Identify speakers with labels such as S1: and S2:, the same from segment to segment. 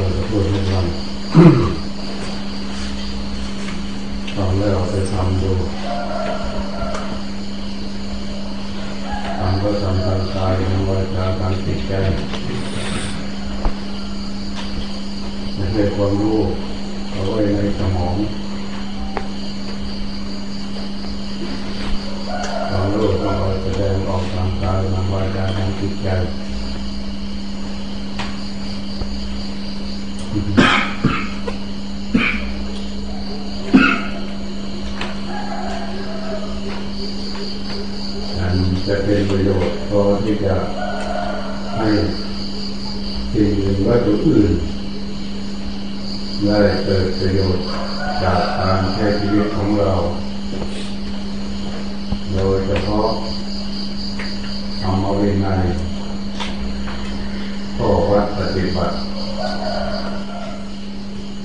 S1: เราจะพูดให้ฟังฟังแล้วไปทำดูทำก็ทำทางกายทางวาจาทางจิตใจไม่ใช่ความรู้เอาไว้ในสมองความรู้ต้องเอาแสดงออกทางกายทางวาจาทางจิตใจ อันจะเป็นประโยชน์พอที่จะให้สิ่งอื่นวัตถุอื่นได้เกิดประโยชน์จากการใช้ชีวิตของเรา โดยเฉพาะธรรมวินัยข้อวัดปฏิบัติ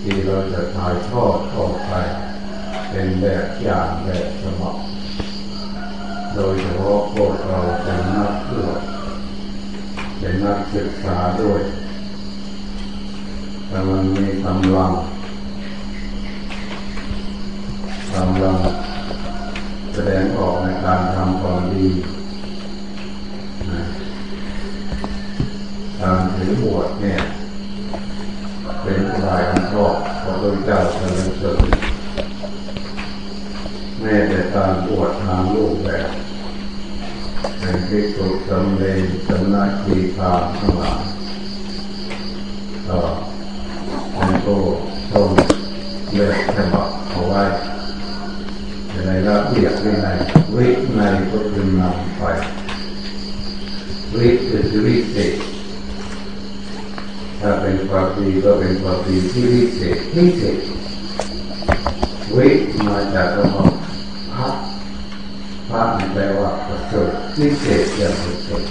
S1: ที่เราจะถ่ายทอดเข้าไป เป็นแบบอย่างแบบฉบับโดยเฉพาะพวกเราเป็นนักเพื่อเป็นนักศึกษาด้วยแต่มันมีกำลังกำลังแสดงออกในการทำความดีการถือบวชเนี่ย เป็นรายอันชอบพระพุทธเจ้าเสรรเสริญแม้แต่การบวชทางรูปแบบเป็นที่สุดสำเร็จสำนักขีพาทั้งหลายก็เป็นตัวต้องเลือกฉบับเอาไว้ในระเบียบวินัยวิในก็คือนำไปวิคือวิเศษ ถ้าเป็นความดีก็เป็นความดีที่วิเศษพิเศษวิมาจากคำว่าพระพระแปลว่าประเสริฐพิเศษอย่างประเสริฐ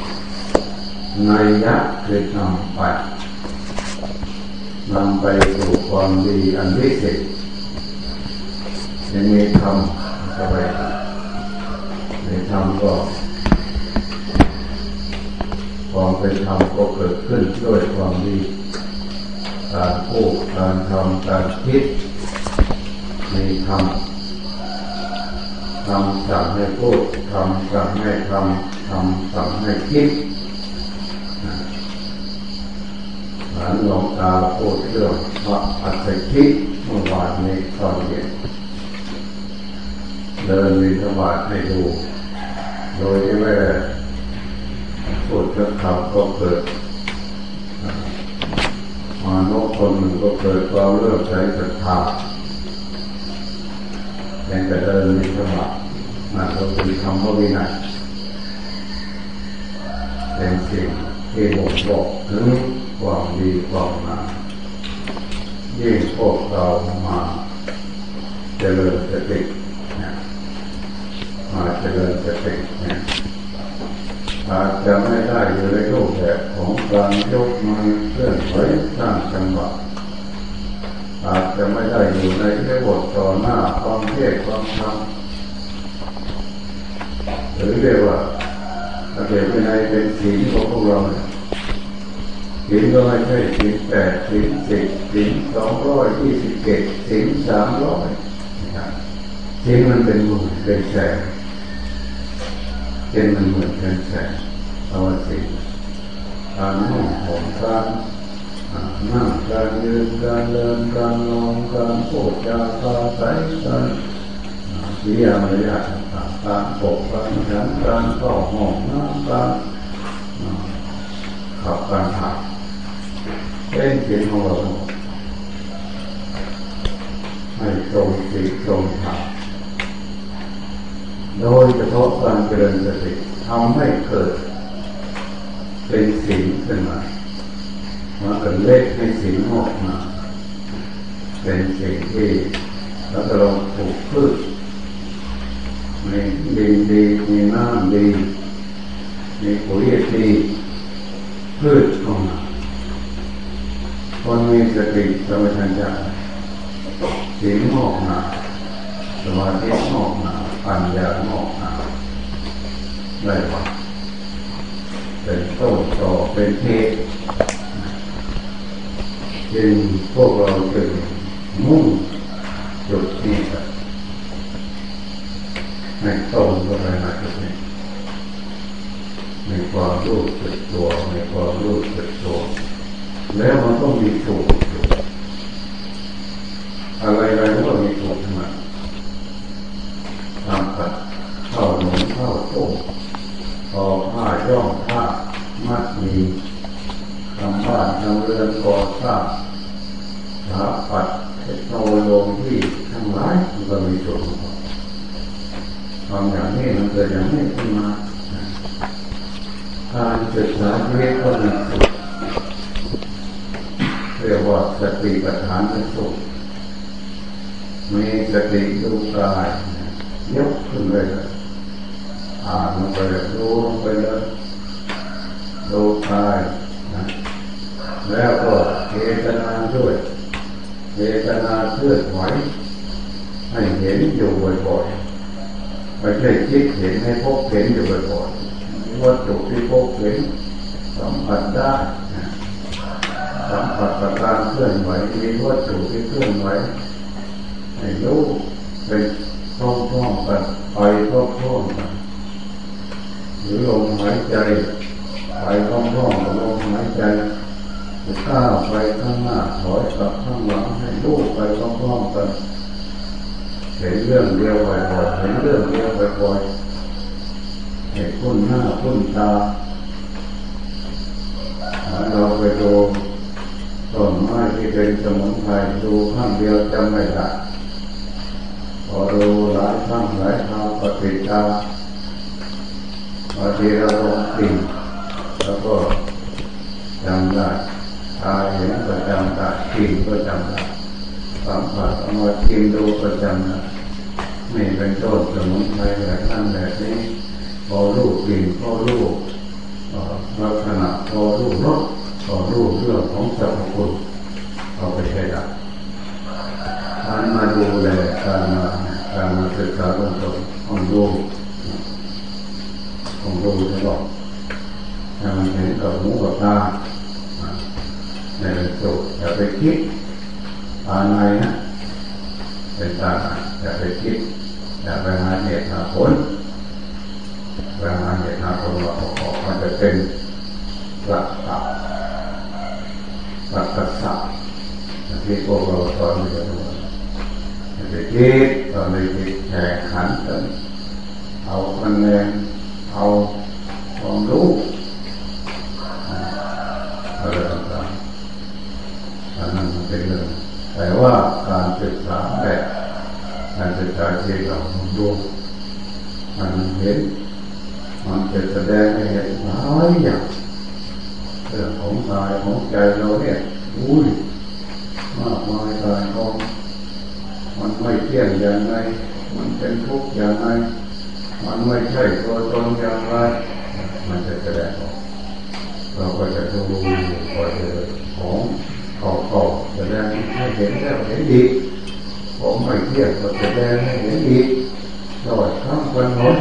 S1: ในยักษ์คือนำไปนำไปสู่ความดีอันวิเศษยังมีธรรมอะไรในธรรมก็ความเป็นธรรมก็เกิดขึ้นด้วยความดี การพูดการทำการคิดมีธรรมทำสั่งให้พูดทำสั่งให้ทำทำสั่งให้คิดหลานหลวงตาพูดเรื่องพระอัศคิดเมื่อวานนี้ตอนเย็นเดินวิทบาทให้ดู โดยที่ไม่ได้พูดสักคำก็เกิดานกคนหนึ่งก็เกิดความเลือมใสศรัทธาแต่เดินวิทบาทนั่นก็คือคำว่าวินัยเป็นสิ่งที่บ่งบอกถึงความดีความงามยิ่งพวกเรามาเจริญสติมาเจริญสติเนี่ย อาจจะไม่ได้อยู่ในรูปแบบของการยกมือเคลื่อนไหวสร้างจังหวะอาจจะไม่ได้อยู่ในเรื่องบทต่อหน้าความเทศความธรรมหรือเรียกว่าระเบียบวินัยเป็นศีลของพวกเราเนี่ยศีลก็ไม่ใช่ศีลแปดศีลสิบศีลสองร้อยยี่สิบเจ็ดศีลสามร้อยศีลมันเป็นหมื่นเป็นแสน เป็นมันหมื่นเป็นแสนเอาศีลการนุ่งห่มการนั่งการยืนการเดินการนอนการพูดจาภาษาการวิยามารยาทต่างๆการปกการฉันการเข้าห้องน้ำการขับการถ่ายเป็นสิ่งของเราให้ตรงสีตรงธรรม โดยเฉพาะการเจริญสติทำให้เกิด เป็นสิ่งขึ้นมามันก็เล็กให้สิ่งออกมา เป็นสิ่งที่แล้วก็เราปลูกพืชมีดินดีมีน้ำดีมีปุ๋ยดีพืชออกมาคนมีสติสมัชัญญะสิ่งออกมาสมาธิออกมา ปัญญาออกมาได้ปะเป็นต้นต่อเป็นเทศทจึงพวกเราจึงมุ่งจุดนี้กันในตรงก็ไปมาจุดนี้ในความรู้สึกตัวในความรู้สึกตัวแล้วมันต้องมีถูกอะไรอะไรก็มีถูกทั้งนั้นทำกัดเข้าหนุนเข้าโต้พอผ้าย่อมผ้ามั ดีทำบ้านทำเรือนก่อสร้างสถาปัตย์เทคโนโลยีทั้งหลายมันก็มีส่วนของความอย่างนี้มันเกิดอย่างนี้ขึ้นมาการศึกษาชีวิตก็มีสุขเรียกว่าสติปัฏฐานเป็นสุขมีสติดูกายยกขึ้นเลยอ่านลงไปเลยดูลงไปเลย ดูกายนะแล้วก็เจตนาด้วยเจตนาเคลื่อนไหวให้เห็นอยู่บ่อยๆไม่ใช่คิดเห็นให้พบเห็นอยู่บ่อยๆวัตถุที่พบเห็นสัมผัสได้สัมผัสกับการเคลื่อนไหวมีวัตถุที่เคลื่อนไหวให้รู้เป็นพร้อมๆกันไปพร้อมๆกันหรือลมหายใจ ไปพร้อมๆกับลมหายใจก้าวไปข้างหน้าถอยกลับข้างหลังให้รู้ไปพร้อมๆกันเห็นเรื่องเดียวบ่อยเห็นเรื่องเดียวบ่อยเห็นคุ้นหน้าคุ้นตาเราไปดูต้นไม้ที่เป็นสมุนไพรดูข้างเดียวจำไม่ได้พอดูหลายครั้งหลายคราวปฏิจาบางทีเราลองติ่ง แล้วก็จำได้ตาเห็นก็จำได้กินก็จำได้สัมผัสเอามากินดูก็จำได้นี่เป็นต้นสมุนไพรแบบนั้นแบบนี้พอรู้กลิ่นพอรู้ลักษณะพอรู้รสพอรู้เรื่องของสรรพคุณเอาไปใช้ได้การมาดูแลการมาการมาศึกษาตรงตรงต้องดูต้องดูตลอด ให้มันเห็นกับหูกับตาในเป็นสุขอย่าไปคิดภายในนะเป็นตาอย่าไปคิดอย่าไปหาเหตุหาผลไปหาเหตุหาผลว่าออกมันจะเป็นรักษารักษาที่พวกเราสอนอยู่ทุกวันอย่าไปคิดตอนนี้คิดแข่งขันกันเอาคะแนนเอาความรู้ อะไรต่างๆอันนั้นเป็นเรื่องแต่ว่าการศึกษาแบบการศึกษาที่เราดูมันเห็น มันจะแสดงให้เห็นหลายอย่างเรื่องของกายของใจเราเนี่ยอุ้ยมากมายกายของมันไม่เที่ยงอย่างไรมันเป็นทุกข์อย่างไรมันไม่ใช่ตัวตนอย่างไรมันจะแสดงออก เราก็จะดูคอยเลยของเก่าๆแสดงให้เห็นแล้วเห็นดีของไม่เที่ยงก็แสดงให้เห็นดีตลอดทั้งวันหน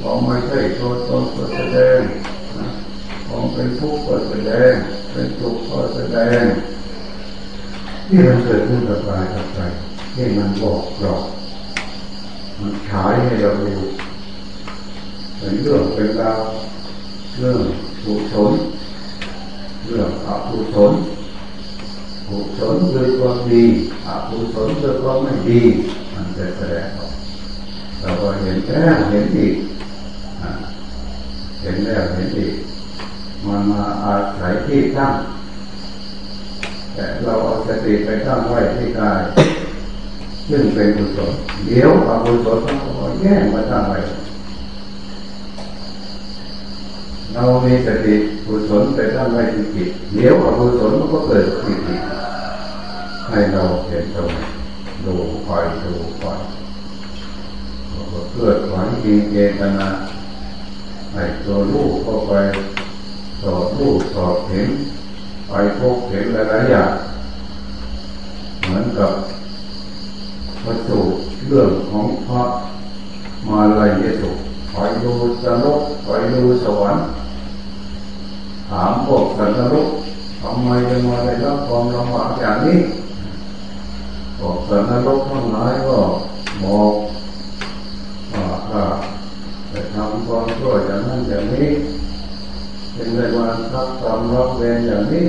S1: ของไม่ใช่ตัวตนก็แสดงของเป็นทุกข์ก็แสดงเป็นทุกข์ก็แสดงที่มันเกิดขึ้นกับกายกับใจที่มันบอกเรามันฉายให้เราดูเป็นเรื่องเป็นราวเรื่อง กุศลเรื่องอกุศลกุศลคือความดีอกุศลคือความไม่ดี มันจะแสดงออกเราก็เห็นแล้วเห็นอีกเห็นแล้วเห็นอีกมันมาอาศัยที่ตั้งแต่เราเอาสติไปตั้งไว้ที่กายซึ่งเป็นกุศลเดี๋ยวอกุศลเขาก็แย่งมาตั้งไว้ เรามีสติกุศลไปตั้งไว้ที่จิตเดี๋ยวอกุศลมันก็เกิดที่จิตให้เราเห็นตรงดูไปดูไปเกิดหวังมีเจตนาให้ตัวลูกเข้าไปสอบลูกสอบเห็นไปพบเห็นหลายๆอย่างเหมือนกับวัตถุเรื่องของพระมาลายเยสุ ไปดูสนุกไปดูสวรรค์ถามพวกสันนรกทำไมจะมาได้รับความลำบากอย่างนี้บอกสันนรกทั้งหลายก็บอกว่าถ้าจะทำความชั่วอย่างนั้นอย่างนี้เป็นในวันทักกรรมรับเวรอย่างนี้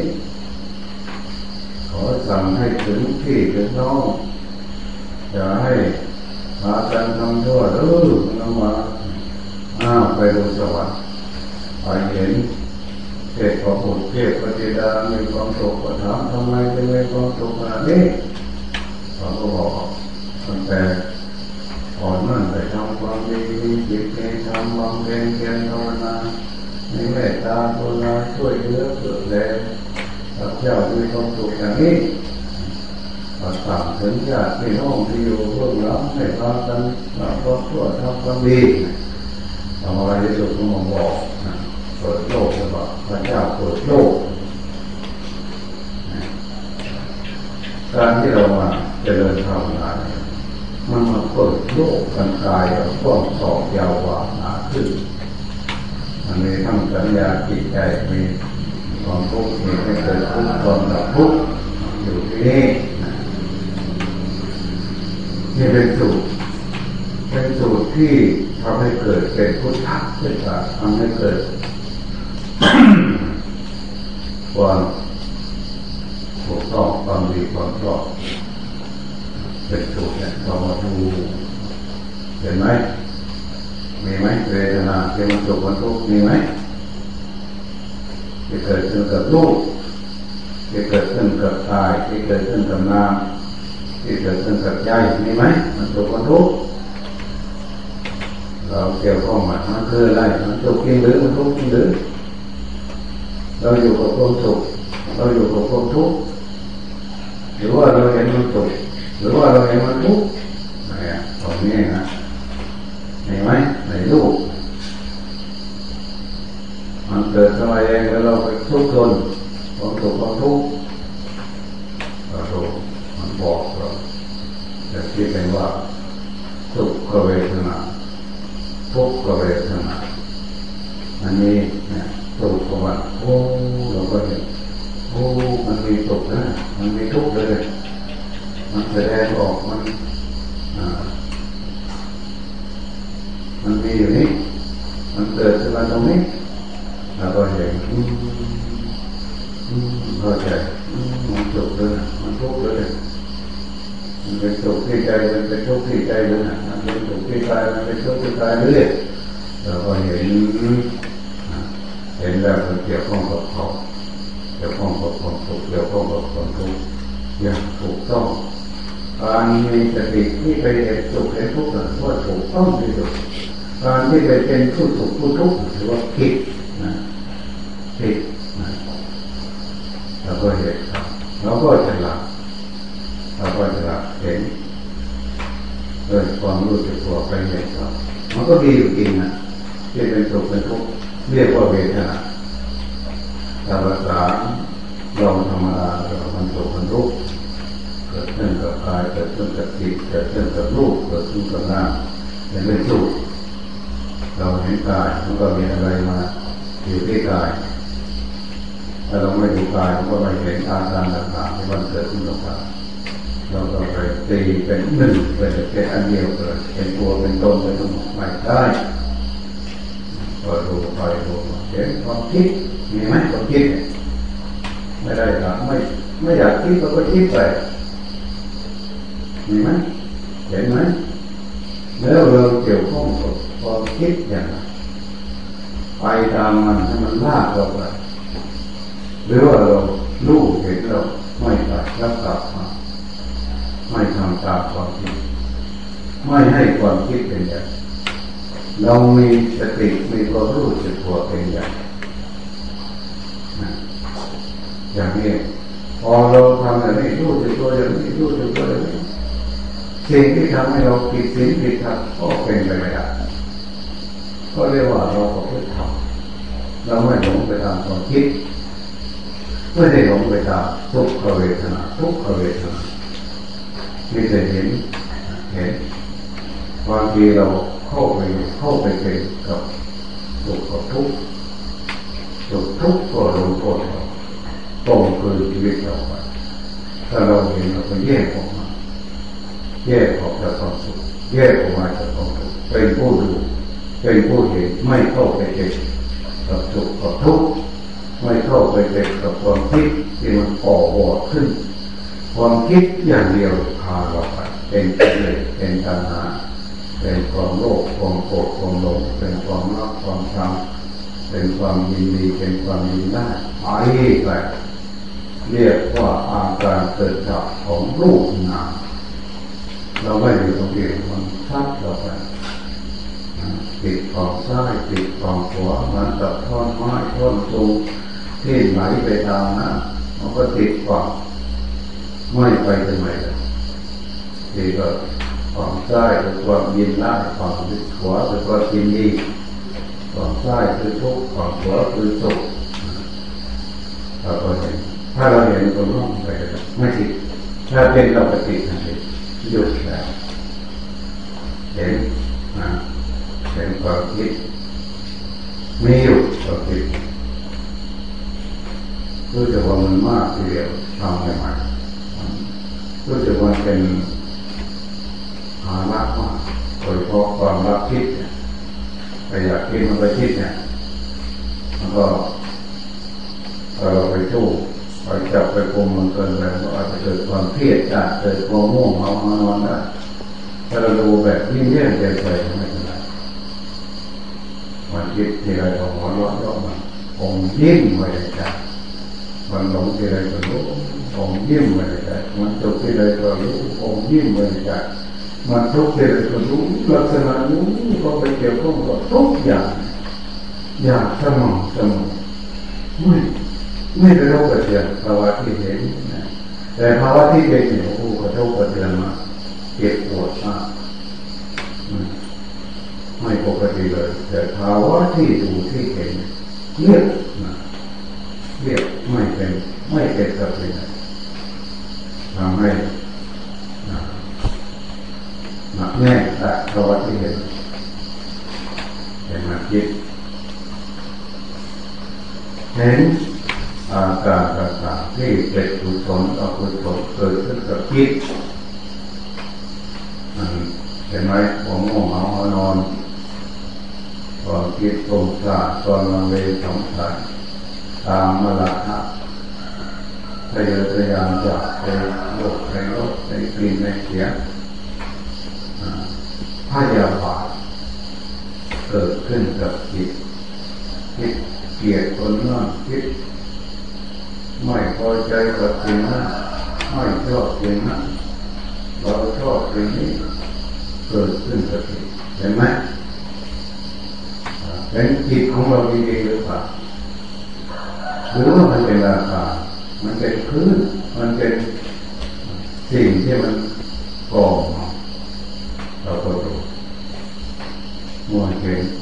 S1: ขอสั่งให้ถึงที่ถึงน้องอย่าให้พากันทำชั่วเออน้องมา อ้าไปดูสวรรค์ไปเห็นเทพประพุทเทพปฏิดามีความสุขก็ถามทำไมจึงมีความสุขขนาดนี้เขาก็บอกตั้งแต่ก่อนนั่นไปทำความดีมีจิตในทำบำเพ็ญเพียรภาวนาในเมตตาตุลาช่วยเหลือเกิดแรงพระเจ้ามีความสุขอย่างนี้ประสานถึงญาติพี่น้องที่อยู่เบื้องหลังให้พากันละความชั่วทำความดีำอะไรที่สุดก็มาบอกเปิดโลกแล้วก็พระเจ้าเปิดโลกการที่เรามาเจริญภาวนาเนี่ยมันมาเปิดโลกกันกายกับกว้างสอบยาวกว่าหนาขึ้นมันมีทั้งสัญญาจิตใจมีความทุกข์มีให้เกิดทุกข์ความดับทุกข์อยู่ที่นี่นี่เป็นสูตรเป็นสูตรที่ำให้เกิดเป็นพุทธะเป็นศาทำให้เกิดความถูกต้องความดีความชอบเป็นสูตรเนี่ยเรามาดูเห็นไหมมีไหมเวทนาที่มันสุขมันทุกข์มีไหมที่เกิดขึ้นกับลูกที่เกิดขึ้นกับกายที่เกิดขึ้นกับนามที่เกิดขึ้นกับใจมีไหมมันสุขมันทุกข์ เราเกี่ยวข้องมันมันคืออะไรมันสุขจริงหรือมันทุกข์จริงหรือเราอยู่กับความสุขเราอยู่กับความทุกข์หรือว่าเราเห็นมันสุขหรือว่าเราเห็นมันทุกข์เนี่ยตรงนี้นะเห็นไหมในรูปมันเกิดขึ้นมเองแล้วเราไปทุกข์ทนความสุขความทุกข์เราดูกมันบอกเราจะคิดเป็นว่าสุขเวทนา ทุกขเวทนาอันนี้เนี่ยสุขก็ว่าโอ้เราก็เห็นโอ้มันมีสุขนะมันมีทุกข์เลย มันแสดงออกมันอ่ามันมีอยู่นี่มันเกิดขึ้นมาตรงนี้เราก็เห็นอืมอืมเข้าใจอืมมันสุขเลยมันทุกข์เลยมันเป็นสุขที่ใจมันเป็นทุกข์ที่ใจเลยนะ เป็นสุขที่กายมันเป็นทุกข์ที่กายเลยเราก็เห็นเห็นแล้วมันเกี่ยวข้องกับเขาเกี่ยวข้องกับความสุขเกี่ยวข้องกับความทุกข์อย่างถูกต้องการมีสติที่ไปเห็นสุขเห็นทุกข์นั้นว่าถูกต้องที่สุดการที่ไปเป็นผู้สุขผู้ทุกข์ถือว่าผิดนะผิดนะเราก็เห็นครับเราก็จะหลับเราก็จะหลับเห็น เกิดความรู้สึกตัวไปเห็นครับมันก็ดีอยู่จริงนะที่เป็นสุขเป็นทุกข์เรียกว่าเวทนาตามภาษาเราธรรมดาเรามันสุขมันทุกข์เกิดขึ้นกับกายเกิดขึ้นกับจิตเกิดขึ้นกับรูปเกิดขึ้นกับนามเป็นเป็นสุขเราเห็นกายมันก็มีอะไรมาอยู่ที่กายถ้าเราไม่ดูกายมันก็ไม่เห็นอาการต่างๆที่มันเกิดขึ้นกับกาย เราต้องไปตีเป็นหนึ่งเป็นเป็นอันเดียวเกิดเป็นตัวเป็นตนเป็นทั้งหมดไม่ได้พอดูไปดูเห็นความคิดมีไหมความคิดไม่ได้หรอกไม่ไม่อยากคิดเราก็คิดไปมีไหมเห็นไหมแล้วเราเกี่ยวข้องกับความคิดอย่างไรไปตามมันให้มันลากเราไปหรือว่าเราลู่เห็นเราไม่ไปรับกลับมา ไม่ทำตามความคิด ไม่ให้ความคิดเป็นอย่เรามีสติมีความรู้สึกตัวเป็นอย่อย่างนี้พอเราทำอย่างนี้รู้สึกตัวอย่างนี้รู้สึกตัวอย่างนี้สิ่งที่ทำให้เราผิดสิ่งผิดทำก็เป็นไปไม่ได้ก็เรียกว่าเราก็เพื่อทำเราไม่หลงไปตามความคิดไม่ได้หลงไปตามทุกขเวทนาทุกขเวทนา มีแต่เห็นเห็นบางทีเราเข้าไปเข้าไปเป็นกับสุขกับทุกข์สุขทุกข์ก็ลงโทษเราตรงคือชีวิตเราไปถ้าเราเห็นเราก็แยกออกมาแยกออกจากความสุขแยกออกมาจากความทุกข์เป็นผู้ดูเป็นผู้เห็นไม่เข้าไปเจ็บกับสุขกับทุกข์ไม่เข้าไปเจ็บกับความคิดที่มันก่อวอดขึ้น ความคิดอย่างเดียวาเราไปเป็นกิเลสเป็นตัณหาเป็นความโลภความโกรธความหลงเป็นความรักความชังเป็นความยินดีเป็นความยินได้ไปไปเรียกว่าอาการเกิดจากของรูปนามเราไม่อยู่ตรงนี้มันชัดเราไปติดของซ้ายติดของขวามันตับท่อนไม้ท่อนสูงที่ไหลไปตามนั้นมันก็ติดฝั่งไม่ไปทำไมล่ะ ที่ก็ฝั่งซ้ายคือความยินได้ฝั่งขวาคือความยินดีฝั่งซ้ายคือทุกข์ฝั่งขวาคือสุขเราก็เห็นถ้าเราเห็นตรงนู้นไปไม่ติดถ้าเป็นเราปฏิทันทีหยุดแล้วเห็นนะเห็นความคิดไม่หยุดความคิดรู้สึกว่ามันมากทีเดียวทำใหม่ๆรู้สึกว่าเป็น หาละมากโดยเฉพาะความรักคิดเนี่ยไปอยากคิดมันไปคิดเนี่ยมันก็เราไปทู้ไปจับไปกุมมันเกินไปก็อาจจะเกิดความเครียดได้เกิดความง่วงเมามานอนได้ถ้าเราดูแบบยิ่งเยี่ยงใจไปไม่เป็นไรมันคิดทีไรก็หัวเราะเยาะมันองยิ้มไว้ใจมันหลงทีไรก็รู้องยิ้มไว้ใจมันจบทีไรก็รู้องยิ้มไว้ใจ มันทุกข์ทีไรก็รู้ลักษณะนี้ก็ไปเกี่ยวข้องกับทุกอย่างอย่างสมองสมองไม่ไม่ได้รู้กระเทือนภาวะที่เห็นนะแต่ภาวะที่เป็นอยู่โอ้กระทบกระเทือนมาเจ็บปวดมากไม่ปกติเลย แต่ภาวะที่ดูที่เห็นเรียบนะเรียบไม่เป็นไม่เป็นสติทำให้ หนักแน่แต่ภาวะที่เห็นเป็นมาคิดเห็นอาการต่างๆที่เป็นกุศลอกุศลเกิดขึ้นกับจิตเห็นไหมผมง่วงเหงานอนความคิดตรงสาความลังเลสงสัยตามมาละฮะพยายามจะไปโลกไปรสไปกลิ่นไปเสียง พยาบาทเกิดขึ้นกับจิตคิดเกลียดคนนั้นคิดไม่พอใจกับสิ่งนั้นไม่ชอบสิ่งนั้นเราชอบสิ่งนี้เกิดขึ้นกับจิตเห็นไหมเป็นจิตของเราดีหรือเปล่าหรือว่ามันเป็นราคา มันเป็นพื้นมันเป็นสิ่งที่มันก่องเราก็ดูมวน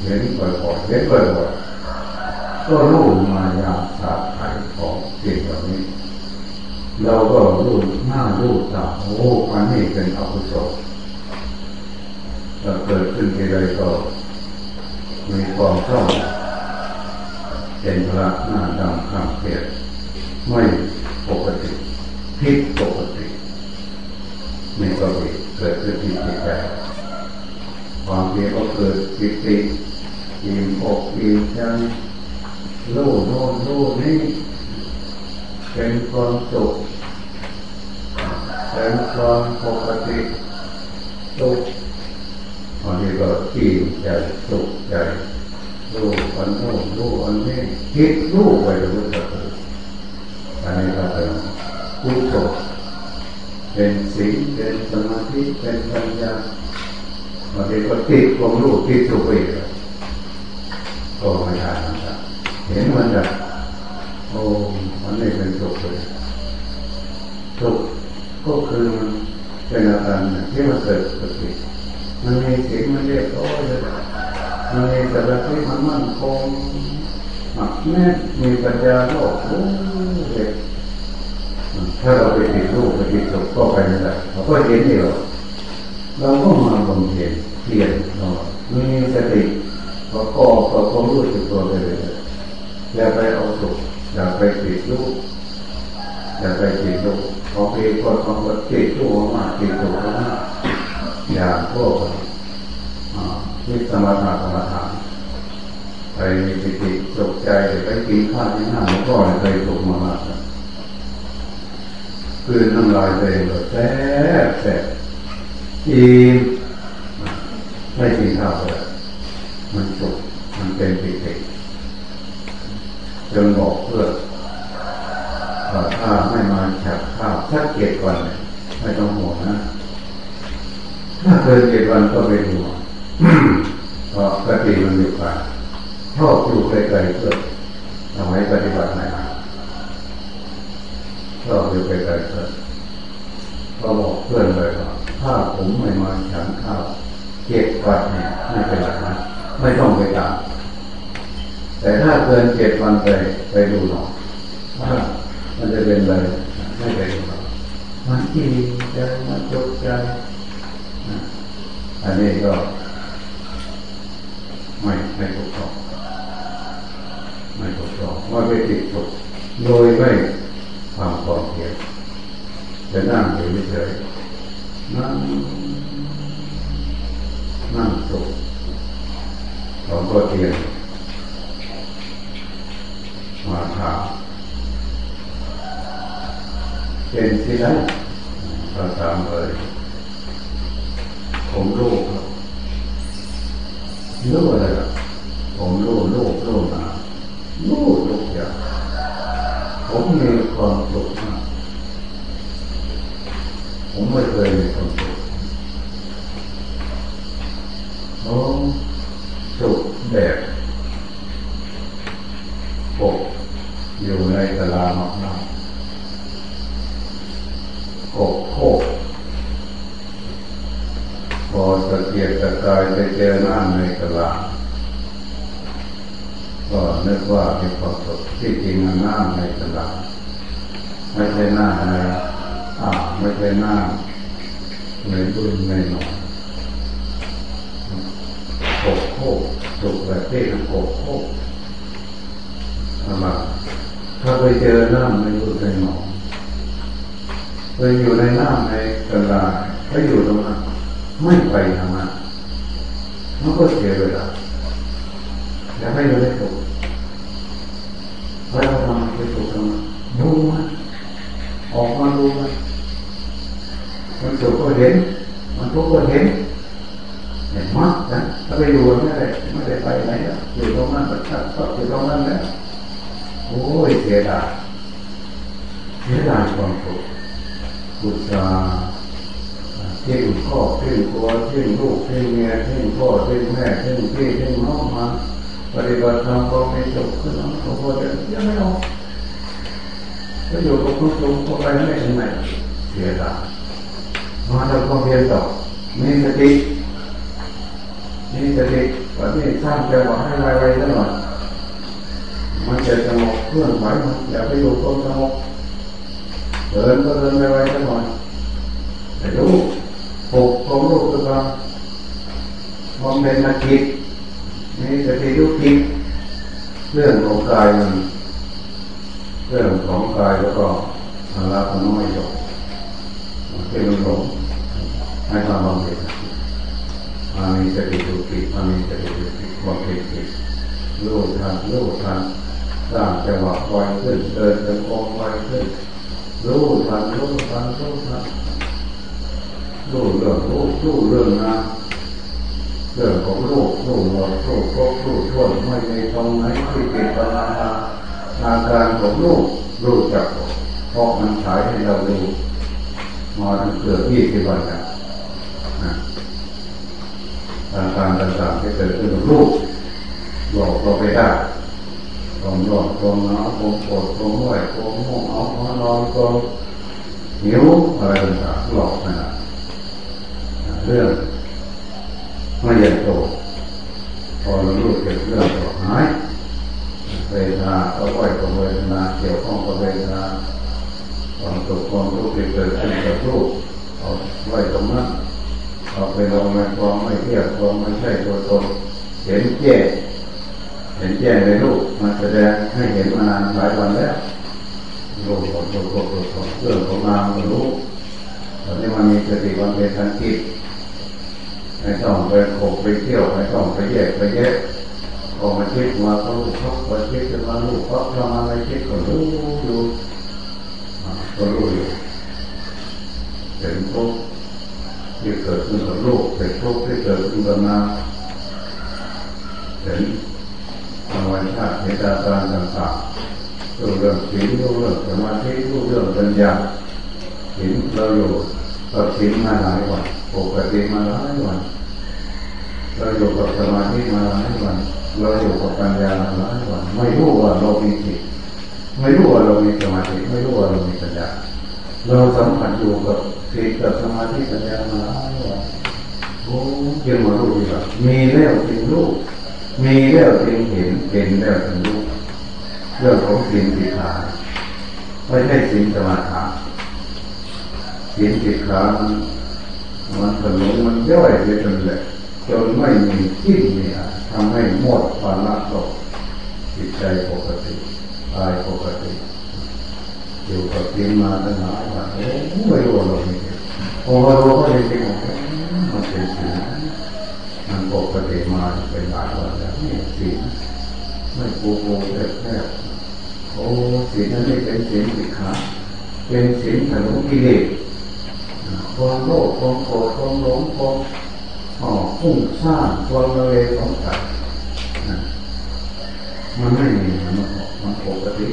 S1: เห็นเห็นบ่อยๆเห็นบ่อยๆก็รู้มายาสาไถ่ของสิ่งเหล่านี้ เราก็รู้หน้ารู้ตาโอ้อันนี้เป็นอกุศลถ้าเกิดขึ้นทีไรก็มีความเศร้าเป็นพระหน้าดำข้ามเพียรไม่ปกติผิดปกติไม่ปกติเกิดขึ้นที่ใจความเพียรก็เกิดปิติ อิ่มอกอิ่มใจโล่โน่นโล่นี่เป็นความสุขเป็นความปกติสุขบางทีก็ที่ใจสุขใจรู้อันโน้นรู้อันนี้คิดรู้ไปรู้สักอันนี้ก็เป็นกุศลเป็นสิ่งเป็นสมาธิเป็นปัญญาบางทีก็ติดความรู้ติดสุขไป ก็ไม่ได้นเห็นมันแบบโอ้มันไม่เป็นสุขเลยสุขก็คือมันเป็นอาการที่มันเกิดสติมันมีสิ่งมันเรียกร้อยเลยมันมีแต่ละที่มันมั่นคงหนักแน่นมีปัญญาโลกโอ้เด็กถ้าเราไปติดรูปไปติดสุขก็ไปไม่ได้เราก็เห็นเดียวเราก็มาบำเพ็ญเพียรเรามีสติ ประกอบกับความรู้สึกตัวไปเลยอย่าไปเอาสุขอย่าไปติดรูปอย่าไปจิตตุพอปีคนของคนจิตตัวมาจิตตัวนะอย่าพวกที่สมาธิสมาธิไปมีปิติสุขใจไปกินข้าวที่หน้าหลวงพ่อเคยถูกมามากคือน้ำลายเลยแซ่บแซ่บกินไม่กินข้าวเลย มันสุขมันเป็นปิติจนบอกเพื่อถ้าไม่มาฉับข้าวสักเจ็ดวันไม่ต้องห่วงนะถ้าเกินเจ็ดวันก็ไปดูเพราะปฏิมันอยู่ไปชอบอยู่ไกลๆเพื่อทำให้ปฏิบัติไหนชอบอยู่ไกลๆเพื่อก็บอกเพื่อนเลยว่าถ้าผมไม่มาฉันข้าวเจ็ดวันเนี่ยไม่เป็นไรนะ ไม่ต้องไปตามแต่ถ้าเกินเจ็ดวันไปไปดูหน่อยมันจะเป็นอะไรไม่ไปดูหรอกมันที่ใจมันจบใจอันนี้ก็ไม่ไม่ถูกต้องไม่ถูกต้องว่าไปติดถูกโดยไม่ความพอเพียงจะนั่งอยู่เฉยนั่งนั่งสุข เราก็เตียนมาถามเป็นสิได้ภาษาเลยผมรู้ครับรู้อะไรล่ะผมรู้โลกรู้นารู้ทุกอย่างผมมีความสุขมากผมไม่เคยมีความสุขโอ้ สุขแบบปกอยู่ในตลาดมากน้กกโคกพอตะเกียกตะกายไปเจอหน้าในตลาดก็นึกว่าเป็นความสุขที่จริงหน้าในตลาดไม่ใช่หน้าในอ่าไม่ใช่หน้าในดุนในหนอ กโคกสุขแบบที่โกโคกอะไรถ้าไปเจอหน้าในดุนในหนอนเคยอยู่ในน้ำในตลาดก็อยู่ตรงนั้นไม่ไปทางนั้นมันก็เสียเวลาอยากให้เราได้ถูกแล้วทำไปถูกทำดูมันออกมาดูมันมันสุขก็เห็น มันทุกข์ก็เห็นเห็นมั้งนะ ไปดูไม่ได้ไม่ได้ไปไหนแล้วอยู่ตรงนั้นประชันก็อยู่ตรงนั้นแหล้วโอ้ยเสียดายเสียดายความสุขบุตรเที่งพ่อเที่ยงตัวเที่งลูกเที่งเมียเที่งพ่อเที่งแม่เที่งพี่เที่งน้องมาปฏิบัติธรรมก็ไม่จบขึ้นแล้วเขาก็จะยังไม่ออกก็อยู่กับคุณลุงก็ไปไม่ถึงไหนเสียดายมาทำความเพียรต่อมีสติ มีสติวันนี้สร้างจังหวะให้ไวๆสักหน่อยมันจะสงบเคลื่อนไหวมันอย่าไปอยู่ความสงบเดินก็เดินไวๆสักหน่อยแต่รู้ปกของลูกตัวเรามองเป็นนักคิดนี่สติรู้คิดเรื่องของกายมันเรื่องของกายแล้วก็ภาระมันน้อยจบที่มันลงให้ทำบางอย่าง มามีสติดูคิดมามีสติดูคิดความเป็นคิดรู้ทันรู้ทันสร้างจังหวะไวขึ้นเดินจงกรมไวขึ้นรู้ทันรู้ทันรู้ทันรู้เรื่องรู้รู้เรื่องนะเรื่องของโลกรู้หมดรู้ครบรู้ทั่วไม่มีตรงไหนที่เป็นปัญหาอาการของโลกรู้จักเพราะมันฉายให้เราดูมาถึงเกือบยี่สิบวันแล้ว อาการต่างๆที่เกิดขึ้นกับลูกบอกเราไปได้ความร้อนความหนาวความปวดความเมื่อยความง่วงเอาความนอนความหิวอะไรต่างๆหลอกนะเรื่องไม่ใหญ่โตพอเรารู้เกี่ยวเรื่องหลอกหายเวทนาเอาไว้กับเวทนาเกี่ยวข้องกับเวทนาความสุขความทุกข์ที่เกิดขึ้นกับรูปเอาไว้ตรงนั้น เอาไปลองในความไม่เที่ยงความไม่ใช่ตัวตนเห็นแจ้เห็นแจ้ในรูปมาแสดงให้เห็นมานานหลายวันแล้วรู้หมดรู้รู้รู้รู้เรื่องของนามรู้ตอนนี้มันมีสติวันเป็นทันจิตไม่ต้องไปโขกไปเที่ยวไม่ต้องไปแยกไปแยกพอกมาคิดมาเขาลูกเขาพอคิดจะมาลูกเขาทำอะไรคิดก็รู้อยู่ก็รู้อยู่เป็นทุกข์ ที่เกิดขึ้นกับลูกเป็นทุกข์ที่เกิดขึ้นกับนาเห็นธรรมชาติเหตุการณ์ต่างๆรู้เรื่องศีลรู้เรื่องสมาธิรู้เรื่องปัญญาเห็นเราอยู่กับศีลมาหลายวันปกติมาหลายวันเราอยู่กับสมาธิมาหลายวันเราอยู่กับปัญญามาหลายวันไม่รู้ว่าเรามีจิตไม่รู้ว่าเรามีสมาธิไม่รู้ว่าเรามีปัญญาเราสัมผัสอยู่กับ ศีลกับสมาธิปัญญามาหลายวันโอ้ยังมารู้ดีว่ามีแล้วจริงรู้มีแล้วจริงเห็นเห็นแล้วจริงรู้เรื่องของศีลสิกขาไม่ใช่ศีลสมาธิศีลสิกขามันถลุงมันย่อยไปจนเลยจนไม่มีที่มีทำให้หมดความรักตกจิตใจปกติกายปกติ อยู่กับศีลมาตั้งหลายวันโอ้ไม่รู้เราไม่พอรู้ก็จริงๆมันเป็นศีมันปกติมาเป็นหลายวันแล้วเนี่ศีไม่ปูปูแทบแทบโอ้ศีนั้นไม่เป็นศีสิขาเป็นศีลถลุงกิเลสความโลภความโกรธความหลงความอ๋อพุ่งสร้างความละเลของสัตว์มันไม่มีมันมันปกติ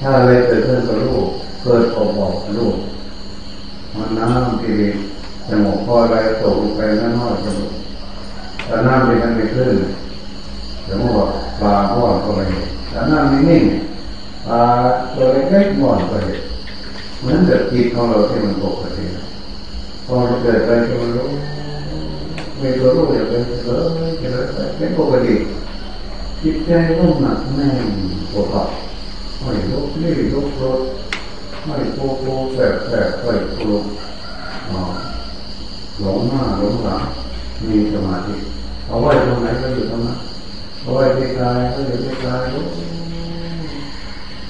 S1: ถ้าอะไรเกิดขึ้นกับลูกเกิดออกบอกลูกมันน้ำที่สงบพออะไรตกลงไปนั่นนอกสงบแต่น้ำเป็นกันไม่ขึ้นสมมติว่าปลาพ่อก็ไปแต่น้ำนิ่งปลาตัวเล็กๆง่อนไปเหมือนกับจิตของเราที่มันปกติพอเกิดอะไรก็มันรู้ไม่ตัวรู้อย่างเป็นเลยจะเลยเป็นปกติจิตใจต้องหนักแน่นปวด ไม่ยกนี่ยกรถไม่โกโก้แสบแสบไปปลุกหลงหน้าหลงหลังมีสมาธิเอาไว้ตรงไหนก็อยู่ตรงนั้นเอาไว้ที่กายก็อยู่ที่กาย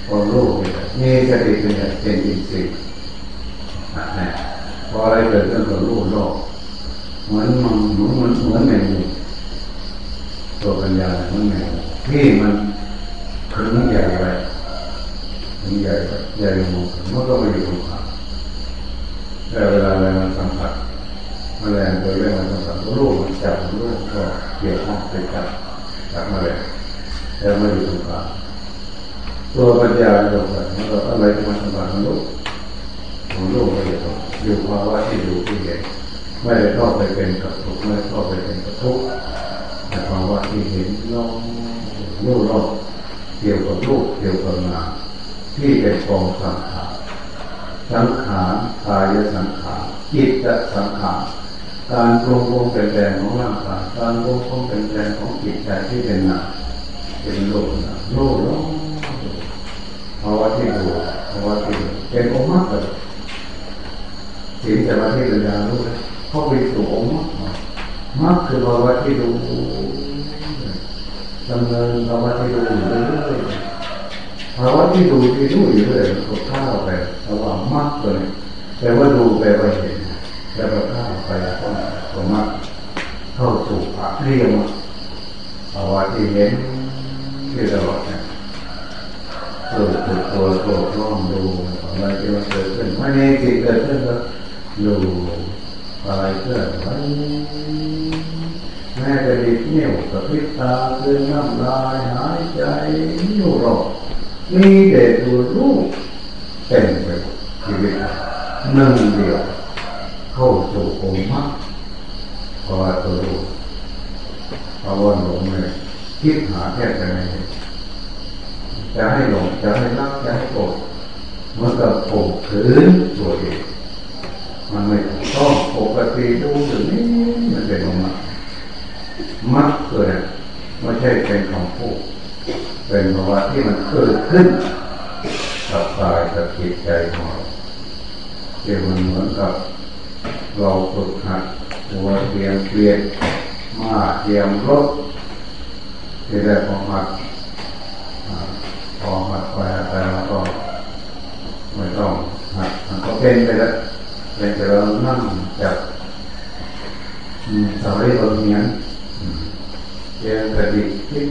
S1: พอรู้มีสติเป็นเป็นอินทรีย์พออะไรเกิดขึ้นก็รู้โลกเหมือนมันเหมือนเหมือนเหมือนแมงตัวปัญญาเหมือนแมงที่มันขึงใหญ่ไป ขึงใหญ่ใหญ่มุมมันก็ไม่อยู่ตรงกลาแต่เวลาอะไรมันสัมผัสแมลงตัวเรื่องมันสัมผัสรูปมันจับรูปก็เกี่ยวข้องไปจับจับมแมลงแต่ไม่อยู่ตรงกลาตัวปัญญาเราแบบมันก็อะไรที่มันสัมผัสมันรู้มันรู้ก็อยู่อยู่ภาวะที่ดูที่เห็นไม่ได้เข้าไปเป็นกับทุกข์ไม่ได้เข้าไปเป็นกับทุกข์แต่ภาวะที่เห็นลองรู้รอบเกี่ยวกับรูปเกี่ยวกับนาม ที่เป็นกองสังขารสังขารกายสังขารจิตสังขารการปรุงปรุงเปลี่ยนแปลงของร่างกายการปรุงปรุงเปลี่ยนแปลงของจิตใจที่เป็นนามเป็นโลกนะโลกแล้วภาวะที่ดูภาวะที่เป็นองค์มรรคสิ่งแต่ว่าที่ปัญญารู้เข้าไปสู่องค์มรรคมรรคคือภาวะที่ดูดำเนินภาวะที่ดูอยู่เรื่อย ภาวะที่ดูที่รู้อยู่เรื่อยก็ข้าวไประหว่างมรรคเลยแต่ว่าดูไปไปเห็นแต่ว่าข้าวไปก็ก็มรรคเข้าสู่อริยมรรคภาวะที่เห็นที่ตลอดเนี่ยเกิดตัวตัวร้องดูอะไรที่มันเกิดขึ้นไม่มีสิ่เกิดขึ้นแล้วดูกายเคลื่อนไหวแม้จะดิบนิ้วกับพิษตาเคือน้ำลายหายใจอยู่รอบ มีแต่ตัวรู้เต็มไปชีวิตหนึ่งเดียว เข้าสู่องค์มรรคพราะว่าตัวรู้ภาวะหลงเลยคิดหาแค่ไหนจะให้หลงจะให้รักจะให้โกรธมันก็โผล่ถือตัวเองมันไม่ถูกต้องปกติดูอย่างนี้มันเป็นออกมามักเกิดไม่ใช่เป็นคำพูด เป็นภาวะที่มันเกิดขึ้นกับกายกับจิตใจของเราที่มันเหมือนกับเราฝึกหัดตัวเตรียมเปลี่ยนมาเตรียมรถที่ได้พอหัดพอหัดไปไปแล้วก็ไม่ต้องมันก็เป็นไปแล้วเป็นแต่เรานั่งจับสายเราเนียน เจอกระดิก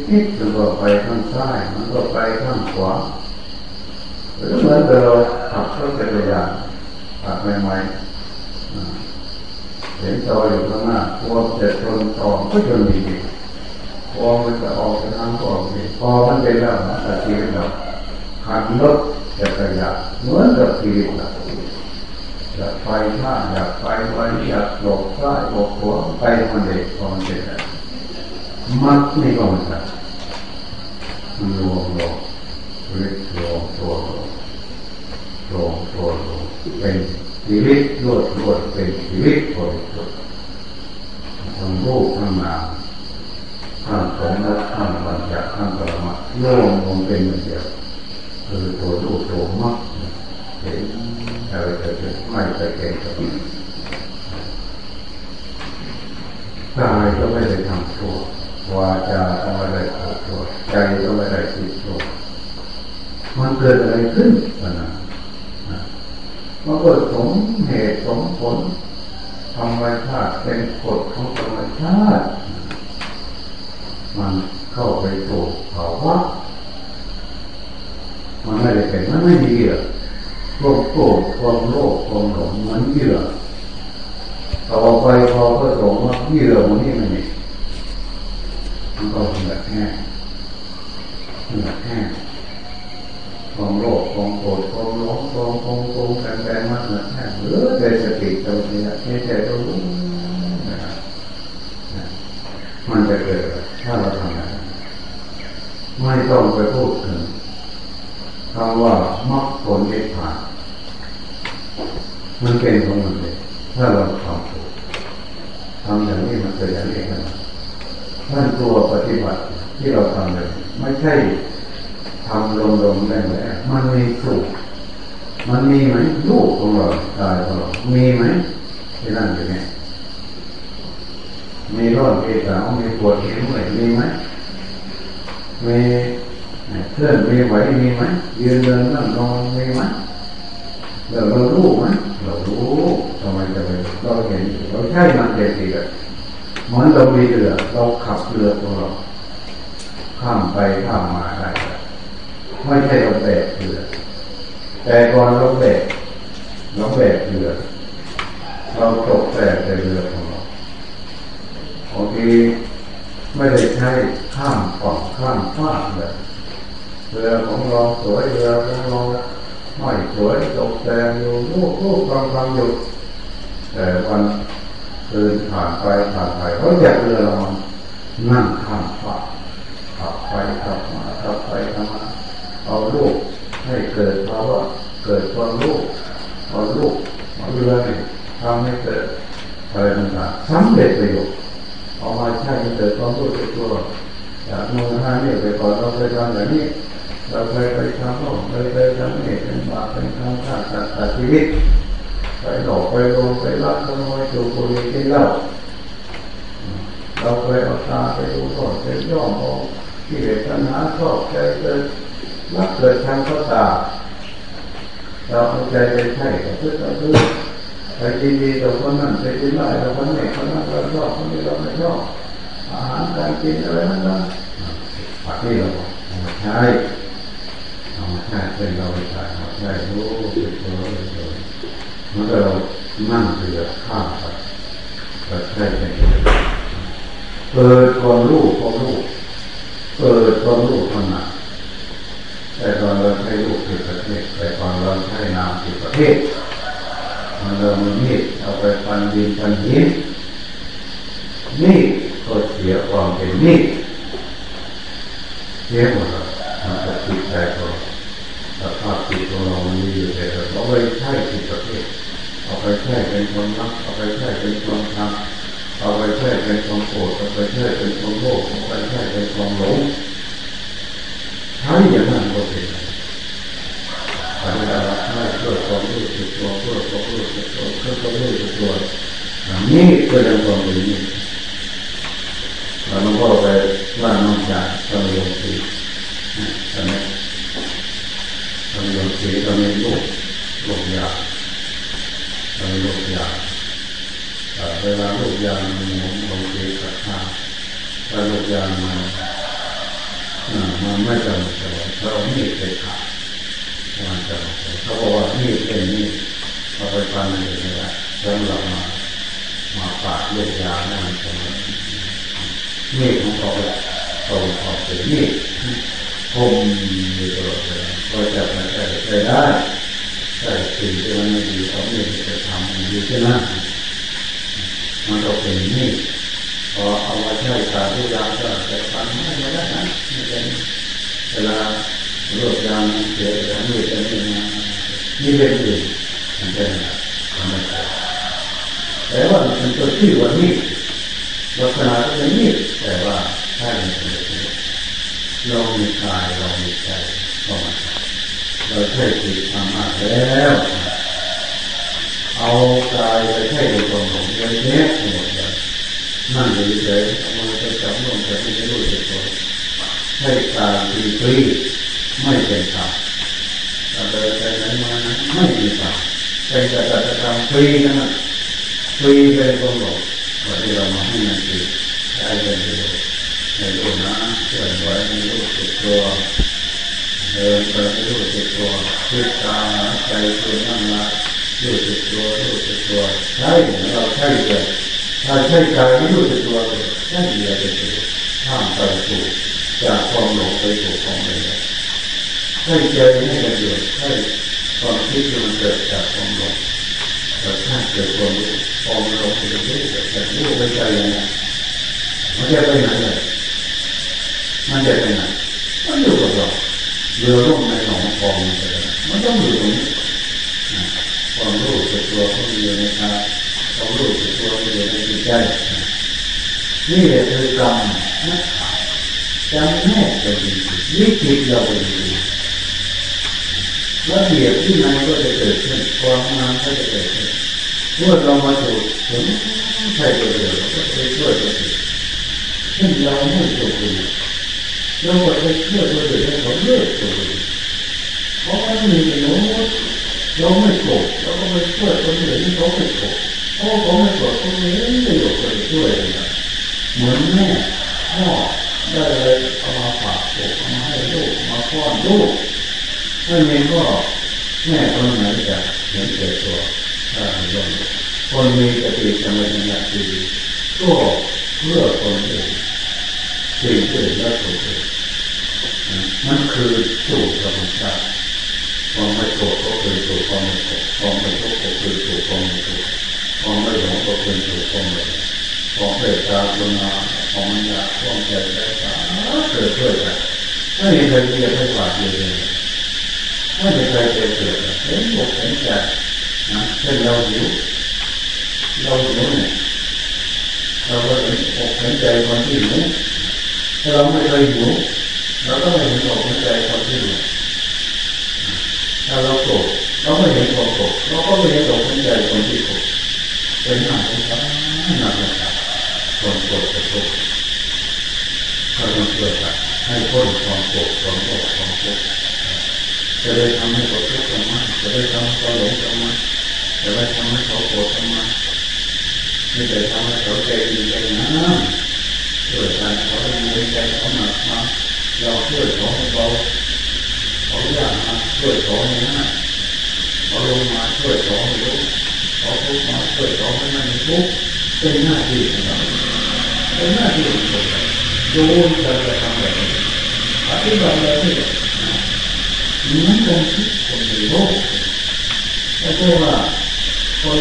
S1: คิดๆมันก็ไปข้างซ้าย มันก็ไปข้างขวาหรือเหมือนเราขับรถจักรยานขับใหม่ๆเห็นจอยอยู่ข้างหน้ากลัวจะชนต่อก็ชนดีพอมันจะออกจะทางก็ออกดีพอมันเป็นแล้วมันจะชีวิตเราขับรถจักรยานเหมือนกับชีวิตเราอยากไปข้าอยากไปไว้อยากหลบซ้ายหลบขวาไปมันเด็กพอมันเป็นแล้ว มักไม่ก็มันจะมันรวมรวมเรียกรวมตัวรวมรวมตัวรวมเป็นชีวิตรวดรวดเป็นชีวิตบริสุทธิ์ทั้งรูปทั้งนามทั้งสมมติทั้งบัญญัติทั้งปรมัตถ์รวมลงเป็นหนึ่งเดียวคือตัวรูปตัวมักเห็นอะไรจะเกิดไม่ไปเก่งกับกายก็ไม่ได้ทำชั่ว วาจาก็ไม่ได้พูดชั่วใจก็ไม่ได้คิดชั่วมันเกิดอะไรขึ้นนะมันเกิดสมเหตุสมผลธรรมชาติเป็นกฎของธรรมชาติ มันเข้าไปสู่ภาวะมันไม่ได้เป็นมันไม่มีเหยื่อความโกรธความโลภความหลงมันเหยื่อต่อไปพอก็สงว่าเหยื่อมันนี่มันนี่ มันก็เหนื่อยแห้งเหนื่อยแห้งความโลภความโกรธความหลงความคงคงกันแปลมันเหนือยแห้งหรือใจสติตัวนี้แค่ใจตัวรู้มันจะเกิดถ้าเราทำอะไม่ต้องไปพูดถึงคำว่ามรรคผลนิพพานมันเป็นของมันเลยถ้าเราทำถูกทำอย่างนี้มันจะอย่างนี้กัน นั่นตัวปฏิบัติที่เราทำเลย ไม่ใช่ทำลงๆได้ไหมมันมีสุขมันมีไหมลูกของเราตายของเรามีไหมที่นั่นอยู่เนี่ยมีร้อนมีหนาวมีปวดมีเมื่อยมีไหมมีเพื่อนมีไหวมีไหมยืนเดินนั่งนอนมีไหมเราเรารู้ไหมเรารู้ทำไมจะไปเราเห็นเราใช่มันเด็ดดีเลย เหมือนเรามีเรือเราขับเรือของเราข้ามไปข้ามมาได้ไม่ใช่เราแบกเรือ แต่ก่อนเราแบกเราแบกเรือ เราตกแต่ในเรือของเราบางทีไม่ได้ใช้ข้ามฝั่งข้ามฟากเลยเรือของเราสวยเรือของเราไม่สวยตกแต่งอยู่ลูกลูกฟังฟังอยู่แต่วัน เดินผ่านไปผ่านไปเขาอยากเรือเรานั่งข้ามฝั่งขับไปขับมาขับไปขับมาเอาลูกให้เกิดเพราะว่าเกิดความลูกเอาลูกเอาเรือนี่ทำให้เกิดอะไรต่างๆสำเร็จประโยชน์เอามาใช้ให้เกิดความรู้สึกตัวจากมือห้านี่ไปก่อนเราเคยทำแบบนี้เราเคยไปทำโน่นเคยไปทำนี่เป็นบาปเป็นทำฆ่าสัตว์ตัดชีวิต ไปหลอกไปโกงไปลักขโมยจูบุหรี่กินเหล้าเราเคยเอาตาไปดูก่อนไปย่อมองที่เหตุปัญหาชอบใจเกิดรักเกิดทางข้อตาเราเอาใจไปใช่กับพึ่งกับพึ่งไปกินดีต่อคนนั้นไปกินได้ต่อคนนี้คนนั้นเราชอบคนนี้เราไม่ชอบอาหารการกินอะไรนั่นนะปักนี่เราใช่เอามาใช่เป็นเราไปใช่ใช่รู้สึกตัว มันก็เรานั่งเรือข้ามไปก็ใช่เป็นเปิดความรู้ความรู้เปิดความรู้ขนาดแต่ตอนเราใช้รูปผิดประเภทแต่ตอนเราใช้นามผิดประเภทมันเรามีมีดเอาไปฟันดินฟันหินมีดก็เสียความเป็นมีดเสียหมดเลยมันจะติดใจเราสภาพจิตของเรามันมีอยู่แต่เราไปใช้ผิดประเภทเอาไปใช้เป็นความรักเอาไปใช้เป็นความทำเอาไปใช้เป็นความโกรธเอาไปใช้เป็นความโลภเอาไปใช้เป็นความหลงใช้อย่างนั้นก็เป็นแต่เวลาใช้เพื่อความรู้สึกตัวเพื่อความรู้สึกตัวเพื่อความรู้สึกตัวอย่างนี้ก็ยังความเป็นนี้เราก็ไปว่าน้องจากตอนยงสีตอนนี้ตอน ยงสีตอนนี้ลูกลูกยาลูกยาเวลาลูกยางมันหมุนลงที่กระทาถ้าลูกยางมันมันไม่จำเป็นเรามีดไปขาดมันจะเป็นเขาบอกว่ามีดเป็นมีดเอาไปฟันอะไรไม่ได้แล้วเรามามาปาดลูกยางนั่นใช่ไหมมีดของเขาแหละตรงออกเป็นมีด คมอยู่ตลอดเวลยก็จะม่ใช่ใช้ได้ใช่สิ่งที่มันไม่ดีเขาไม่จะทำมันดีใช่ไหมมันก็เป็นนี่พอเอามาใช้สาธุยาก็จะฟังไม่ได้นะไม่เป็นเวลาโรคยามเกิดแล้วนี่เป็นยังไงนี่เป็นอื่นมันเป็นธรรมชาติแต่ว่ามันตัวที่วันนี้ลักษณะก็เป็นนี่แต่ว่าใช่ไม่เป็น เรามีกายเรามีใจเราใช้จิตทำมาแล้ว เอากายไปใช้ในความหลงไปเนี้ยหมดเลยนั่งเฉยๆเอามือไปจับลงแต่ไม่รู้สึกตัวให้กายดีฟรีไม่เป็นธรรมแต่เดินไปไหนมาไม่มีธรรมเป็นแต่จะทำฟรีนะฟรีเป็นความหลงวันที่เรามาให้มันฟรีได้เป็นประโยชน์ ในรูปนะเคลื่อนไหวในรูปตัวเดินไปในรูปตัวคิดตาใจตัวนั่งละรู้สึกตัวรู้สึกตัวใช่เราใช่เลยถ้าใช่กายไม่รู้สึกตัวเลยใช่เลยวเป็นตัวข้ามไปสู่จากความหลงไปสู่ความไม่หลงให้ใจให้กระเดือดให้ความคิดที่มันเกิดจากความหลงแต่ถ้าเกิดความรู้ความหลงเป็นเรื่องแต่รู้ไปใจยังไงมันจะไปไหนเลย มันจะไปไหนมันอยู่กับเราเรือร่มในหนองคลองมันต้องอยู่ตรงนี้ความรู้สึกตัวก็มีอยู่ในกายความรู้สึกตัวมีอยู่ในจิตใจนี่แหละคือกรรมนักข่าวจำแนกเป็นวิจิตเราเป็นระเบียบที่ไหนก็จะเกิดขึ้นความงามก็จะเกิดขึ้นเมื่อเรามาถูกถึงใช่เดียวก็จะช่วยตัวเองเช่นเราไม่ถูก ตัวเราก็จะช่วยตัวเองให้เขาเลือกตัวเองเพราะว่ามีโน้ตเราไม่โกรธเราก็ไปช่วยคนอื่นที่เขาไม่โกรธเพราะเขาไม่โกรธเขาไม่ประโยชน์ก็ช่วยเลยเหมือนแม่พ่อได้เลยเอามาฝากลูกเอามาให้ลูกมาป้อนลูกถ้าเองก็แม่คนไหนจะเห็นเกิดตัวถ้าลงคนมีสติสมัญญาดีก็เพื่อคนอื่น สิ่งอื่นและคนอื่นนั่นคือสู่ธรรมชาติความไม่โกรธก็คือสู่ความไม่โกรธความไม่ทุกข์ก็คือสู่ความไม่ทุกข์ความไม่หลงก็คือสู่ความไม่หลงความเมตตาคุณาความมัญญาความใจใจสาเกิดด้วยกันไม่มีใครเกียรติให้กว่าเดียวเลยไม่มีใครเกิดเกิดเห็นอกเห็นใจนะเช่นเราหิวเราหิวเนี่ยเราก็เห็นอกเห็นใจคนที่หิว ถ้าเราไม่เคยหิวเราก็ไม่เห็นอกเห็นใจคนที่หิวถ้าเราโกรธเราไม่เห็นความโกรธเราก็ไม่เห็นอกเห็นใจคนที่โกรธเป็นหน้าสงสารหน้าสงสารความโกรธกับทุกข์ถ้าเราช่วยกันให้พ้นความโกรธความโลภความทุกข์จะได้ทำให้เขาทุกข์ทำไมจะได้ทำให้เขาหลงทำไมจะได้ทำให้เขาโกรธทำไมไม่ได้ทำให้เขาใจดีใจงาม ช่วยกันเขาให้มีใจเขาหนักมาเราช่วยเขาให้เบาเขาอยากมาช่วยเขาให้ง่ายเขาลงมาช่วยเขาให้รู้เขาทุกข์มาช่วยเขาให้ไม่ทุกข์เป็นหน้าที่ของเราเป็นหน้าที่ของเราดูเราจะทำแบบนี้อธิบายเลยที่เหมือนกันทุกคนในโลกแล้วก็ว่าคน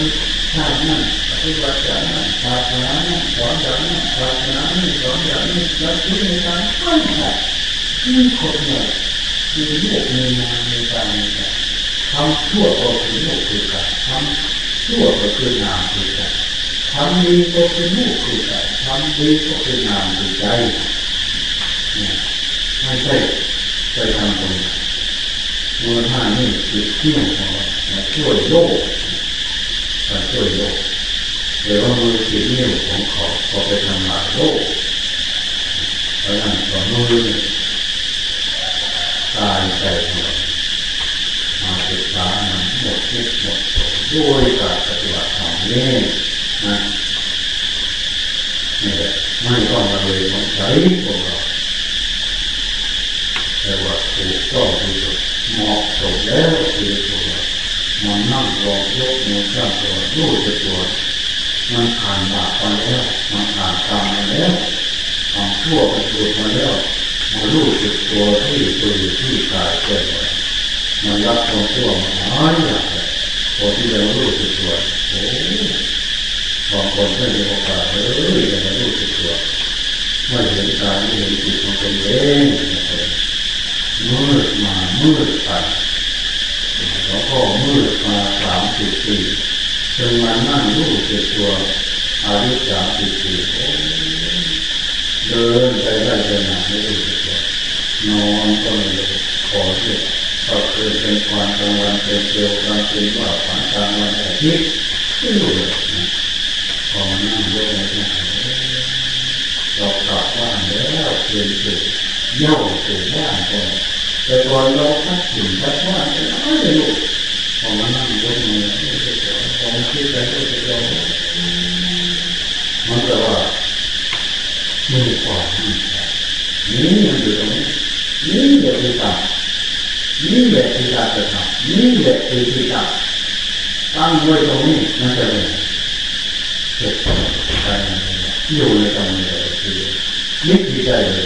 S1: ชาตินั้น ปฏิบัติอย่างนั้นศาสนานั้นสอนอย่างนั้นศาสนานี้สอนอย่างนี้แล้วที่ในการไม่ใช่มีคนเนี่ยมีลูกมีนามมีการมีการทำชั่วก็คือลูกคือการทำชั่วก็คือนามคือการทำดีก็คือลูกคือใจทำดีก็คือนามคือใจเนี่ยไม่ใช่ไปทำตรงนี้มูลค่านี่คือเที่ยงของเราช่วยโลกมาช่วยโลก แต่ว่ามือสีนิ้วของเขาพอไปทำลายโลกเพราะนั้นต่อมือกายใจของเรามาศึกษามันมดทุกหมดโศกด้วยการปฏิบัติธรรมนี่นะนี่แหละไม่ต้องมาเลยของใช้พวกเราแต่ว่าถูกต้องที่สุดเหมาะสมแล้วคือพวกเรามันนั่งรอยกมือข้างตัวรู้จักตัว มันผ่านบาปมาแล้วมันผ่านกรรมมาแล้วความชั่วไปถูกมาแล้วมารู้จักตัวที่ตัวที่กายเกิดมันรับความชั่วมาหลายอย่างพอที่เรารู้จักตัวโอ้บางคนไม่มีโอกาสเลยจะมารู้จักตัวไม่เห็นกายไม่เห็นจิตของตนเองมืดมามืดไปแล้วก็มืดมาสามสิบปี จนมานั่งรู้เจักตัวอายุสามสิบปีเดินไปได้เดินมาไม่รู้จักตัวนอนก็ไม่รู้ขอเสียก็เคยเป็นความกลางวันเป็นเกลียวกลางคืนว่าฝันกลางวันอาทิตย์ไม่รู้เลยพอมานั่งรู้นะเรากลับบ้านแล้วเปลี่ยนเปลี่ยนโย่สู่บ้านก่อนแต่ก่อนเราพักถึงพักบ้านเป็นอะไรลูกพอมานั่งรู้มือพอมา คิดไปก็จะยอมมันแต่ว่ามือขวานี่มันอยู่ตรงนี้นี่เดี๋ยวจะตัดนี่แหละคือการกระทำนี่แหละคือที่ตั้งตั้งไว้ตรงนี้นั่นจะเป็นเกิดการอยู่ในตรงนี้เลยคือนึกที่ใจเลย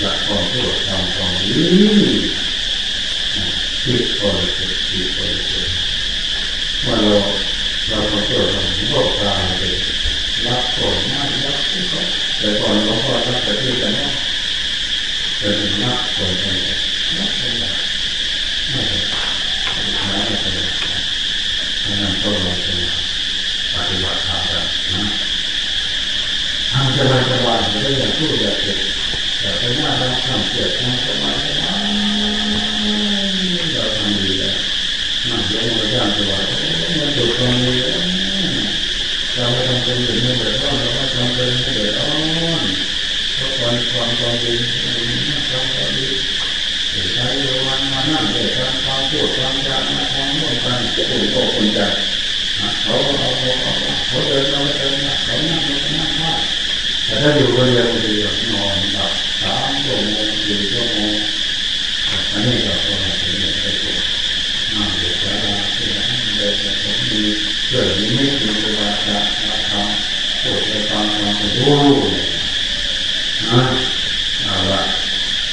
S1: หลักความชั่วทำความดีคิดคนคิดคิดคนคิดเมื่อเรา เราความชั่วทำโลกกลายเป็นรับผลไม่รับทุกข์แต่ก่อนหลวงพ่อท่านจะพูดกันว่าเป็นนักคนเป็นนักคนไม่ใช่ไม่ใช่ไม่นั่นก็เราจะปฏิบัติธรรมกันนะทำสบายสบายไม่ได้อยากพูดอยากเก็บแต่เป็นหน้าเราทำเกิดทำสบายสบาย นั่งยกมือท่านสบายมันถูกตรงนี้เราทำเป็นอื่นไม่เดือดร้อนเราทำเป็นไม่เดือดร้อนเพราะความความความดีความความดีใช้วันมานั่งเด็กการความพูดความจามาทำร่วมกันจะถูกโกคนใจเขาเขาเขาเขาเดินเราเดินเขานั่งเรานั่งได้แต่ถ้าอยู่คนเดียวดีนอนหลับสามชั่วโมงสี่ชั่วโมงอันนี้ก็ต้องเป็นอย่างไรตัว นั่งเด็กแล้วที่นั่นเดินแบบมีเกิดมีไม่มีเวลาจะมาทำพูดไปฟังฟังไปดูนะเอาละ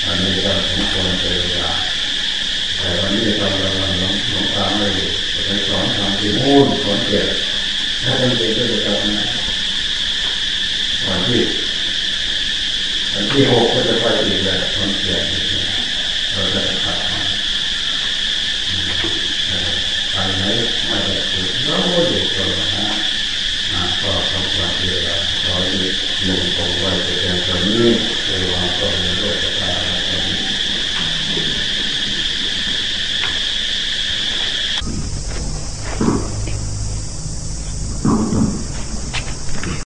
S1: อันนี้ก็สมควรเป็นเวลาแต่วันนี้เรากำลังหลงหลงตาไม่อยู่ไปสอนทำที่นู่นสอนเก็บถ้าเป็นเด็กก็จะทำนะวันที่วันที่หกก็จะไปอีกแล้วสอนเก็บเราจะทำ ไหนไม่ได้ถูกเราอยู่ตัวนะก็ต้องการเวลาขอหยุดลงคงไว้แต่เพียงเท่านี้เวลาก็มีโลกธรรม